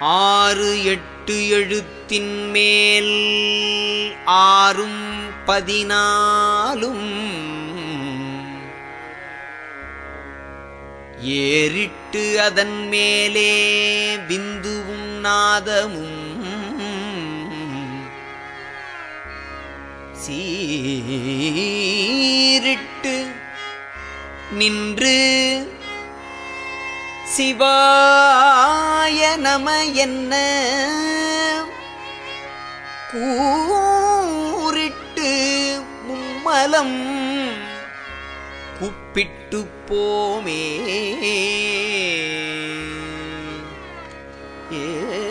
ஆறு எட்டு எழுத்தின் மேல் ஆறும் பதினாலும். ஏறிட்டு அதன் மேலே பிந்துவும் நாதமும். சீரிட்டு நின்று சிவாய நம என்ன? கூறிட்டு மும்மலம் குப்பிட்டு போமே. ஏ